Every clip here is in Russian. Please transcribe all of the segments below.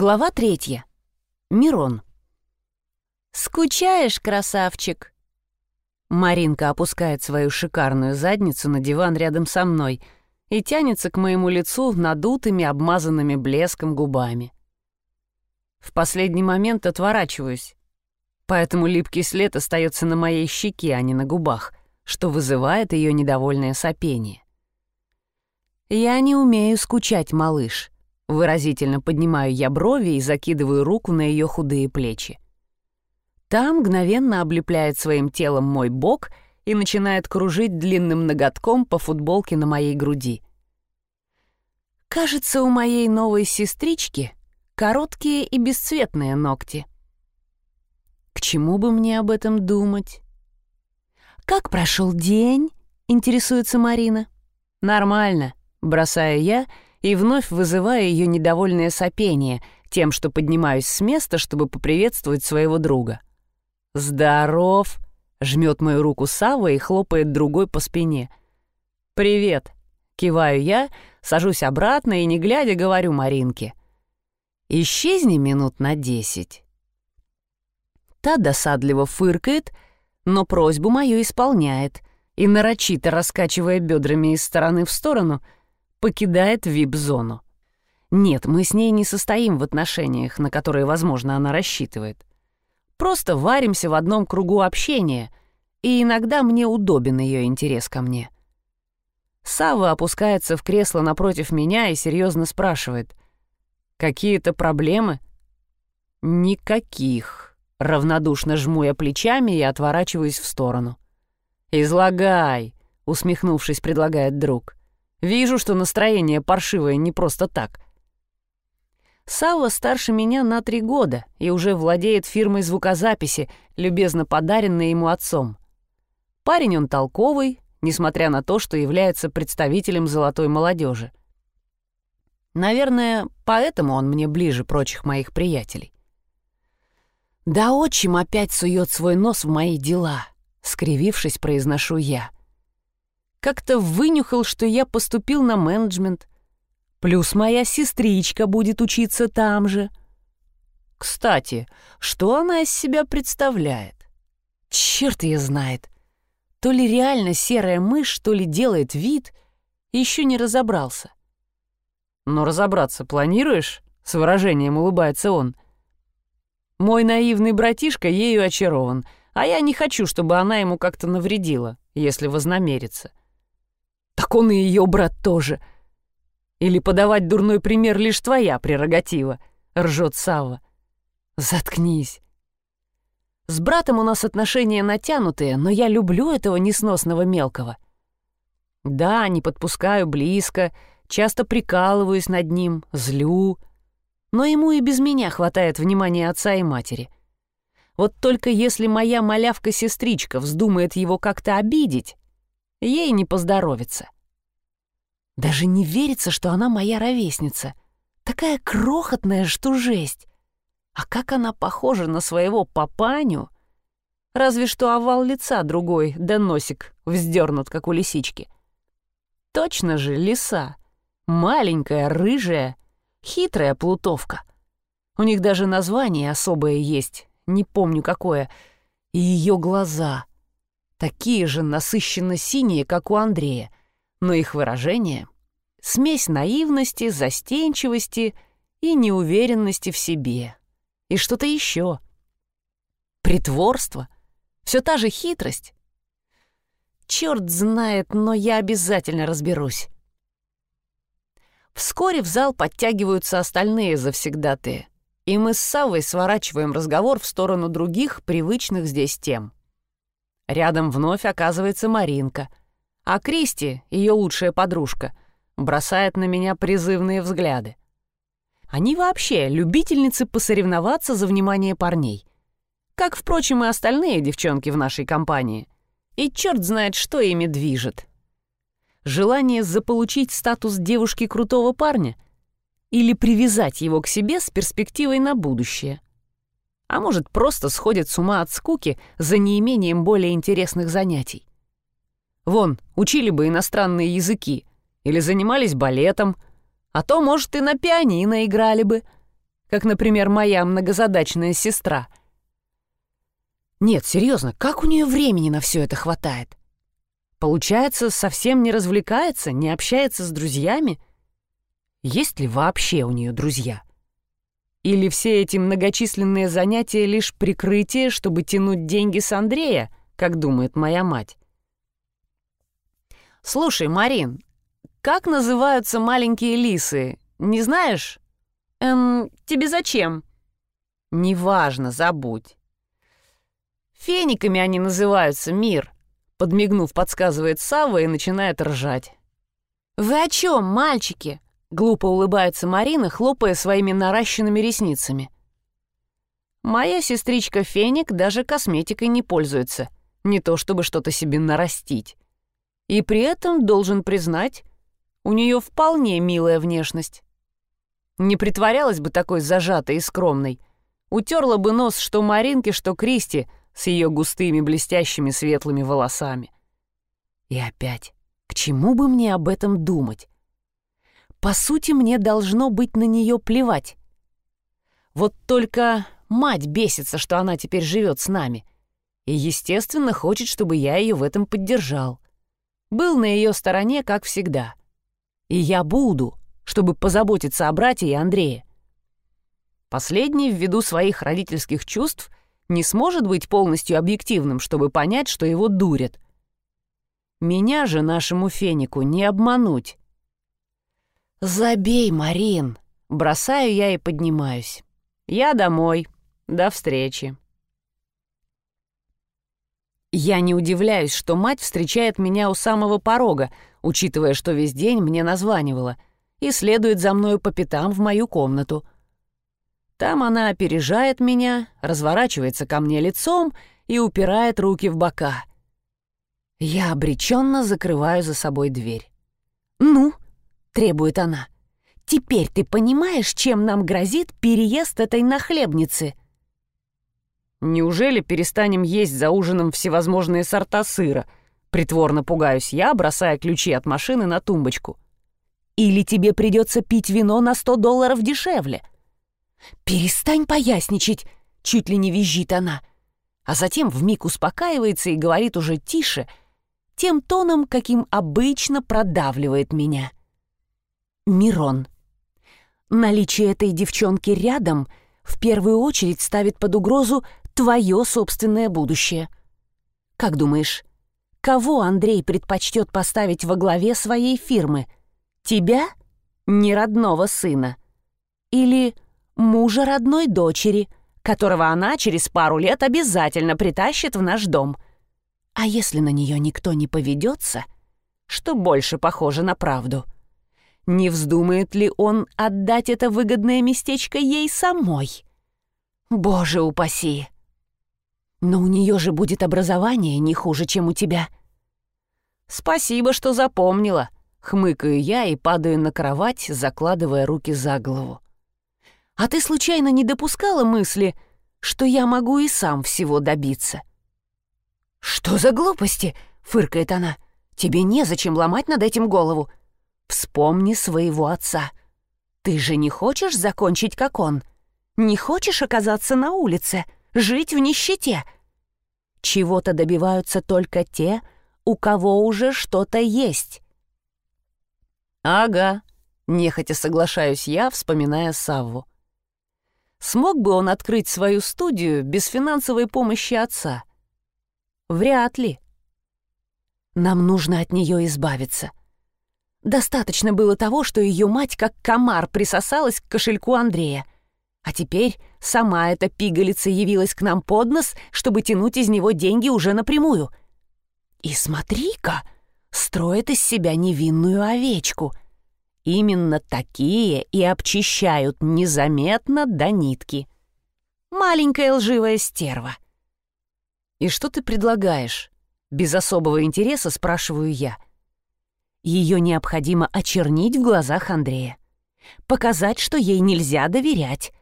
Глава третья. Мирон. «Скучаешь, красавчик?» Маринка опускает свою шикарную задницу на диван рядом со мной и тянется к моему лицу надутыми, обмазанными блеском губами. В последний момент отворачиваюсь, поэтому липкий след остается на моей щеке, а не на губах, что вызывает ее недовольное сопение. «Я не умею скучать, малыш», Выразительно поднимаю я брови и закидываю руку на ее худые плечи. Там мгновенно облепляет своим телом мой бок и начинает кружить длинным ноготком по футболке на моей груди. Кажется, у моей новой сестрички короткие и бесцветные ногти. К чему бы мне об этом думать? «Как прошел день?» — интересуется Марина. «Нормально», — бросаю я — и вновь вызывая ее недовольное сопение тем, что поднимаюсь с места, чтобы поприветствовать своего друга. «Здоров!» — жмет мою руку Сава и хлопает другой по спине. «Привет!» — киваю я, сажусь обратно и, не глядя, говорю Маринке. «Исчезни минут на десять». Та досадливо фыркает, но просьбу мою исполняет и, нарочито раскачивая бедрами из стороны в сторону — покидает вип-зону. Нет, мы с ней не состоим в отношениях, на которые, возможно, она рассчитывает. Просто варимся в одном кругу общения, и иногда мне удобен ее интерес ко мне. Сава опускается в кресло напротив меня и серьезно спрашивает. «Какие-то проблемы?» «Никаких», — равнодушно жму я плечами и отворачиваюсь в сторону. «Излагай», — усмехнувшись, предлагает друг. Вижу, что настроение паршивое не просто так. Сава старше меня на три года и уже владеет фирмой звукозаписи, любезно подаренной ему отцом. Парень он толковый, несмотря на то, что является представителем золотой молодежи. Наверное, поэтому он мне ближе прочих моих приятелей. «Да отчим опять сует свой нос в мои дела», — скривившись, произношу я как-то вынюхал, что я поступил на менеджмент. Плюс моя сестричка будет учиться там же. Кстати, что она из себя представляет? Черт ее знает. То ли реально серая мышь, то ли делает вид, еще не разобрался. «Но разобраться планируешь?» — с выражением улыбается он. «Мой наивный братишка ею очарован, а я не хочу, чтобы она ему как-то навредила, если вознамерится. Так он и ее брат тоже. Или подавать дурной пример лишь твоя прерогатива, ржет Савва. Заткнись. С братом у нас отношения натянутые, но я люблю этого несносного мелкого. Да, не подпускаю близко, часто прикалываюсь над ним, злю. Но ему и без меня хватает внимания отца и матери. Вот только если моя малявка-сестричка вздумает его как-то обидеть, ей не поздоровится. Даже не верится, что она моя ровесница. Такая крохотная, что жесть. А как она похожа на своего папаню? Разве что овал лица другой, да носик вздернут, как у лисички. Точно же лиса. Маленькая, рыжая, хитрая плутовка. У них даже название особое есть, не помню какое. И ее глаза — такие же насыщенно синие, как у Андрея, но их выражение — смесь наивности, застенчивости и неуверенности в себе. И что-то еще. Притворство. Все та же хитрость. Черт знает, но я обязательно разберусь. Вскоре в зал подтягиваются остальные завсегдатые, и мы с Савой сворачиваем разговор в сторону других привычных здесь тем — Рядом вновь оказывается Маринка, а Кристи, ее лучшая подружка, бросает на меня призывные взгляды. Они вообще любительницы посоревноваться за внимание парней. Как, впрочем, и остальные девчонки в нашей компании. И черт знает, что ими движет. Желание заполучить статус девушки крутого парня или привязать его к себе с перспективой на будущее а может, просто сходят с ума от скуки за неимением более интересных занятий. Вон, учили бы иностранные языки или занимались балетом, а то, может, и на пианино играли бы. как, например, моя многозадачная сестра. Нет, серьезно, как у нее времени на все это хватает? Получается, совсем не развлекается, не общается с друзьями? Есть ли вообще у нее друзья? Или все эти многочисленные занятия лишь прикрытие, чтобы тянуть деньги с Андрея, как думает моя мать? «Слушай, Марин, как называются маленькие лисы? Не знаешь?» «Эм, тебе зачем?» «Неважно, забудь». «Фениками они называются, мир», — подмигнув, подсказывает Савва и начинает ржать. «Вы о чем, мальчики?» — глупо улыбается Марина, хлопая своими наращенными ресницами. «Моя сестричка Феник даже косметикой не пользуется, не то чтобы что-то себе нарастить. И при этом, должен признать, у нее вполне милая внешность. Не притворялась бы такой зажатой и скромной. Утерла бы нос что Маринке, что Кристи с ее густыми блестящими светлыми волосами. И опять, к чему бы мне об этом думать? По сути, мне должно быть на нее плевать. Вот только мать бесится, что она теперь живет с нами. И, естественно, хочет, чтобы я ее в этом поддержал. Был на ее стороне, как всегда. И я буду чтобы позаботиться о брате и Андрее. Последний, ввиду своих родительских чувств, не сможет быть полностью объективным, чтобы понять, что его дурят. Меня же нашему фенику не обмануть. «Забей, Марин!» Бросаю я и поднимаюсь. «Я домой. До встречи». Я не удивляюсь, что мать встречает меня у самого порога, учитывая, что весь день мне названивала — и следует за мною по пятам в мою комнату. Там она опережает меня, разворачивается ко мне лицом и упирает руки в бока. Я обреченно закрываю за собой дверь. «Ну?» — требует она. «Теперь ты понимаешь, чем нам грозит переезд этой нахлебницы?» «Неужели перестанем есть за ужином всевозможные сорта сыра?» Притворно пугаюсь я, бросая ключи от машины на тумбочку. Или тебе придется пить вино на сто долларов дешевле. «Перестань поясничать!» — чуть ли не визжит она. А затем вмиг успокаивается и говорит уже тише, тем тоном, каким обычно продавливает меня. «Мирон, наличие этой девчонки рядом в первую очередь ставит под угрозу твое собственное будущее. Как думаешь, кого Андрей предпочтет поставить во главе своей фирмы — Тебя, не родного сына, или мужа родной дочери, которого она через пару лет обязательно притащит в наш дом. А если на нее никто не поведется, что больше похоже на правду? Не вздумает ли он отдать это выгодное местечко ей самой? Боже упаси! Но у нее же будет образование не хуже, чем у тебя. Спасибо, что запомнила, Хмыкаю я и падаю на кровать, закладывая руки за голову. «А ты случайно не допускала мысли, что я могу и сам всего добиться?» «Что за глупости?» — фыркает она. «Тебе незачем ломать над этим голову. Вспомни своего отца. Ты же не хочешь закончить, как он? Не хочешь оказаться на улице, жить в нищете?» Чего-то добиваются только те, у кого уже что-то есть. «Ага», — нехотя соглашаюсь я, вспоминая Савву. Смог бы он открыть свою студию без финансовой помощи отца? Вряд ли. Нам нужно от нее избавиться. Достаточно было того, что ее мать как комар присосалась к кошельку Андрея. А теперь сама эта пигалица явилась к нам под нос, чтобы тянуть из него деньги уже напрямую. И смотри-ка, строит из себя невинную овечку. Именно такие и обчищают незаметно до нитки. Маленькая лживая стерва. «И что ты предлагаешь?» Без особого интереса спрашиваю я. Ее необходимо очернить в глазах Андрея. Показать, что ей нельзя доверять.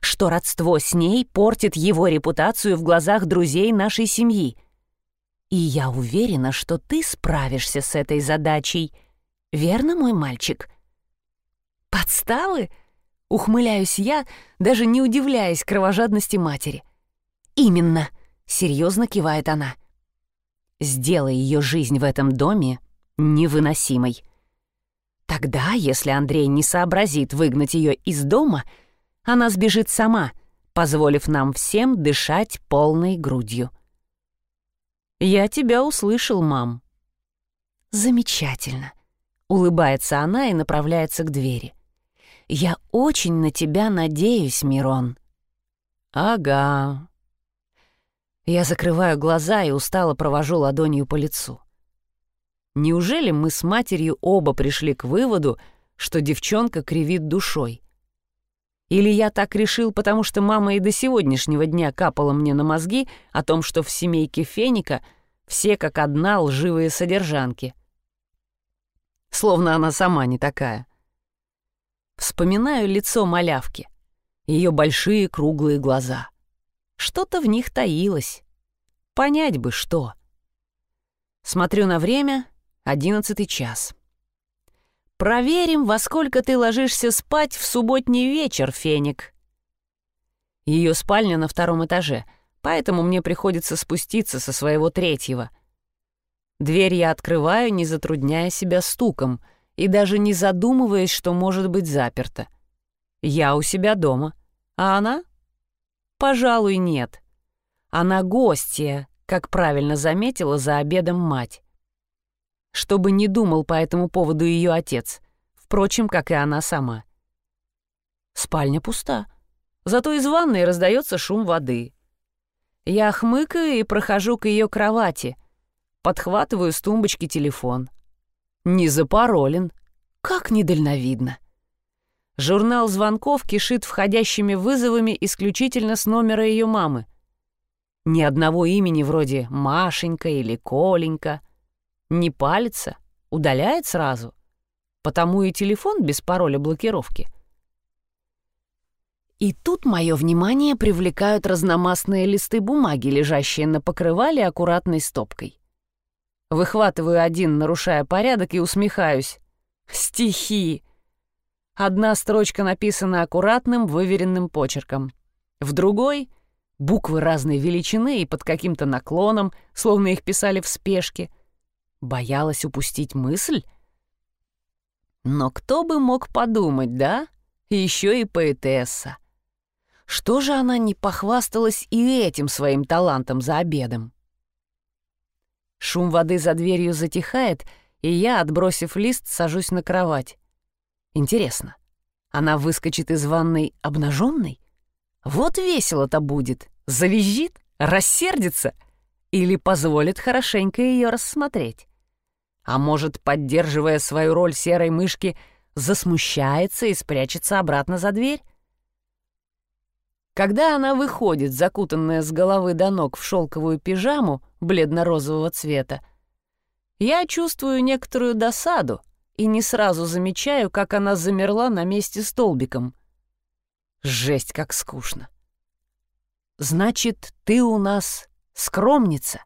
Что родство с ней портит его репутацию в глазах друзей нашей семьи — и я уверена, что ты справишься с этой задачей. Верно, мой мальчик? Подставы? Ухмыляюсь я, даже не удивляясь кровожадности матери. «Именно», — серьезно кивает она. «Сделай ее жизнь в этом доме невыносимой. Тогда, если Андрей не сообразит выгнать ее из дома, она сбежит сама, позволив нам всем дышать полной грудью». «Я тебя услышал, мам». «Замечательно», — улыбается она и направляется к двери. «Я очень на тебя надеюсь, Мирон». «Ага». Я закрываю глаза и устало провожу ладонью по лицу. Неужели мы с матерью оба пришли к выводу, что девчонка кривит душой? Или я так решил, потому что мама и до сегодняшнего дня капала мне на мозги о том, что в семейке Феника все как одна лживые содержанки. Словно она сама не такая. Вспоминаю лицо малявки, ее большие круглые глаза. Что-то в них таилось. Понять бы, что. Смотрю на время — одиннадцатый час. Проверим, во сколько ты ложишься спать в субботний вечер, Феник. Ее спальня на втором этаже, поэтому мне приходится спуститься со своего третьего. Дверь я открываю, не затрудняя себя стуком, и даже не задумываясь, что может быть заперто. Я у себя дома, а она? Пожалуй, нет. Она гостья, как правильно заметила за обедом мать чтобы не думал по этому поводу ее отец, впрочем, как и она сама. Спальня пуста, зато из ванной раздается шум воды. Я хмыкаю и прохожу к ее кровати, подхватываю с тумбочки телефон. Не запаролен, как недальновидно. Журнал звонков кишит входящими вызовами исключительно с номера ее мамы. Ни одного имени вроде Машенька или Коленька — не палится, удаляет сразу. Потому и телефон без пароля блокировки. И тут мое внимание привлекают разномастные листы бумаги, лежащие на покрывале аккуратной стопкой. Выхватываю один, нарушая порядок, и усмехаюсь. Стихи! Одна строчка написана аккуратным, выверенным почерком. В другой — буквы разной величины и под каким-то наклоном, словно их писали в спешке — Боялась упустить мысль? Но кто бы мог подумать, да? Еще и поэтесса. Что же она не похвасталась и этим своим талантом за обедом? Шум воды за дверью затихает, и я, отбросив лист, сажусь на кровать. Интересно, она выскочит из ванной обнаженной? Вот весело-то будет. Завизжит? Рассердится? Или позволит хорошенько ее рассмотреть? А может, поддерживая свою роль серой мышки, засмущается и спрячется обратно за дверь? Когда она выходит, закутанная с головы до ног в шелковую пижаму бледно-розового цвета, я чувствую некоторую досаду и не сразу замечаю, как она замерла на месте столбиком. Жесть, как скучно. «Значит, ты у нас скромница?»